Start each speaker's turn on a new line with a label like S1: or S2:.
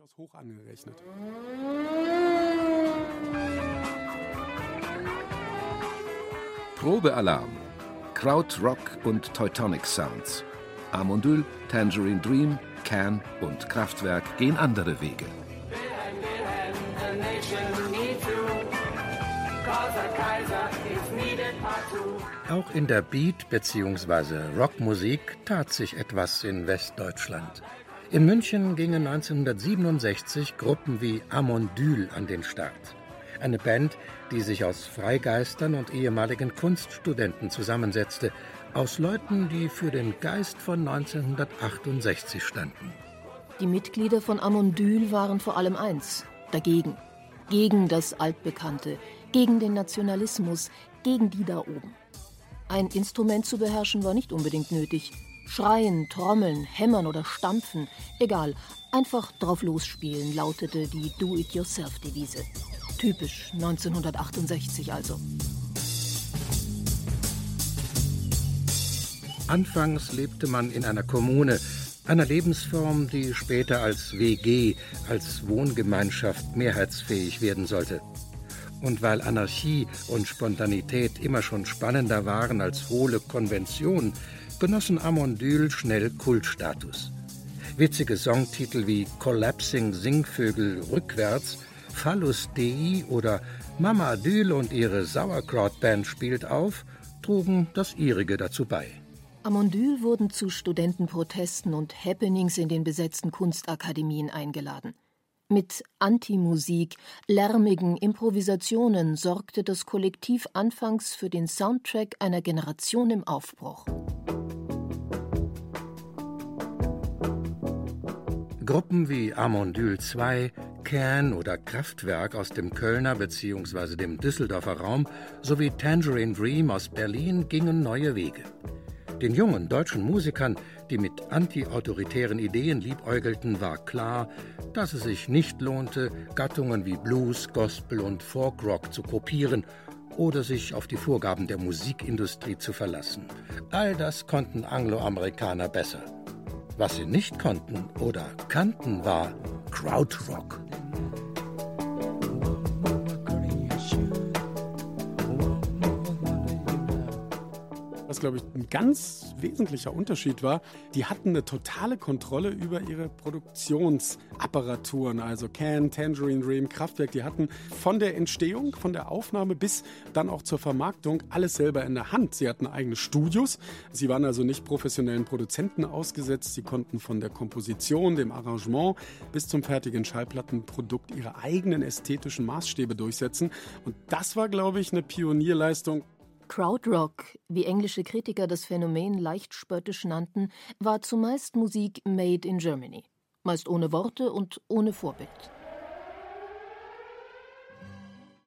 S1: durchaus hoch angerechnet.
S2: Probealarm. Krautrock und Teutonic Sounds. Amondyl, Tangerine Dream, Can und Kraftwerk gehen andere Wege.
S3: Auch in der Beat- bzw. Rockmusik tat sich etwas in Westdeutschland. In München gingen 1967 Gruppen wie Amondyl an den Start. Eine Band, die sich aus Freigeistern und ehemaligen Kunststudenten zusammensetzte, aus Leuten, die für den Geist von 1968 standen.
S4: Die Mitglieder von Amondyl waren vor allem eins: dagegen. Gegen das Altbekannte, gegen den Nationalismus, gegen die da oben. Ein Instrument zu beherrschen war nicht unbedingt nötig. Schreien, trommeln, hämmern oder stampfen, egal, einfach drauf losspielen, lautete die Do-it-yourself-Devise. Typisch 1968 also.
S3: Anfangs lebte man in einer Kommune, einer Lebensform, die später als WG, als Wohngemeinschaft mehrheitsfähig werden sollte. Und weil Anarchie und Spontanität immer schon spannender waren als hohle Konvention, genossen Amondyl schnell Kultstatus. Witzige Songtitel wie Collapsing Singvögel rückwärts, Phallus Dei oder Mama Dül und ihre Sauerkrautband spielt auf, trugen das ihrige dazu bei.
S4: Amondyl wurden zu Studentenprotesten und Happenings in den besetzten Kunstakademien eingeladen. Mit Antimusik, lärmigen Improvisationen sorgte das Kollektiv anfangs für den Soundtrack einer Generation im Aufbruch.
S3: Gruppen wie Amondyl 2, Can oder Kraftwerk aus dem Kölner bzw. dem Düsseldorfer Raum sowie Tangerine Dream aus Berlin gingen neue Wege. Den jungen deutschen Musikern, die mit antiautoritären Ideen liebäugelten, war klar, dass es sich nicht lohnte, Gattungen wie Blues, Gospel und Folkrock zu kopieren oder sich auf die Vorgaben der Musikindustrie zu verlassen. All das konnten Angloamerikaner besser. Was sie nicht konnten oder kannten, war Krautrock.
S1: Was, glaube ich, ein ganz wesentlicher Unterschied war, die hatten eine totale Kontrolle über ihre Produktionsapparaturen, also Can, Tangerine Dream, Kraftwerk. Die hatten von der Entstehung, von der Aufnahme bis dann auch zur Vermarktung alles selber in der Hand. Sie hatten eigene Studios. Sie waren also nicht professionellen Produzenten ausgesetzt. Sie konnten von der Komposition, dem Arrangement bis zum fertigen Schallplattenprodukt ihre eigenen ästhetischen Maßstäbe durchsetzen. Und das war, glaube ich, eine Pionierleistung,
S4: Krautrock, wie englische Kritiker das Phänomen leicht spöttisch nannten, war zumeist Musik made in Germany, meist ohne Worte und ohne Vorbild.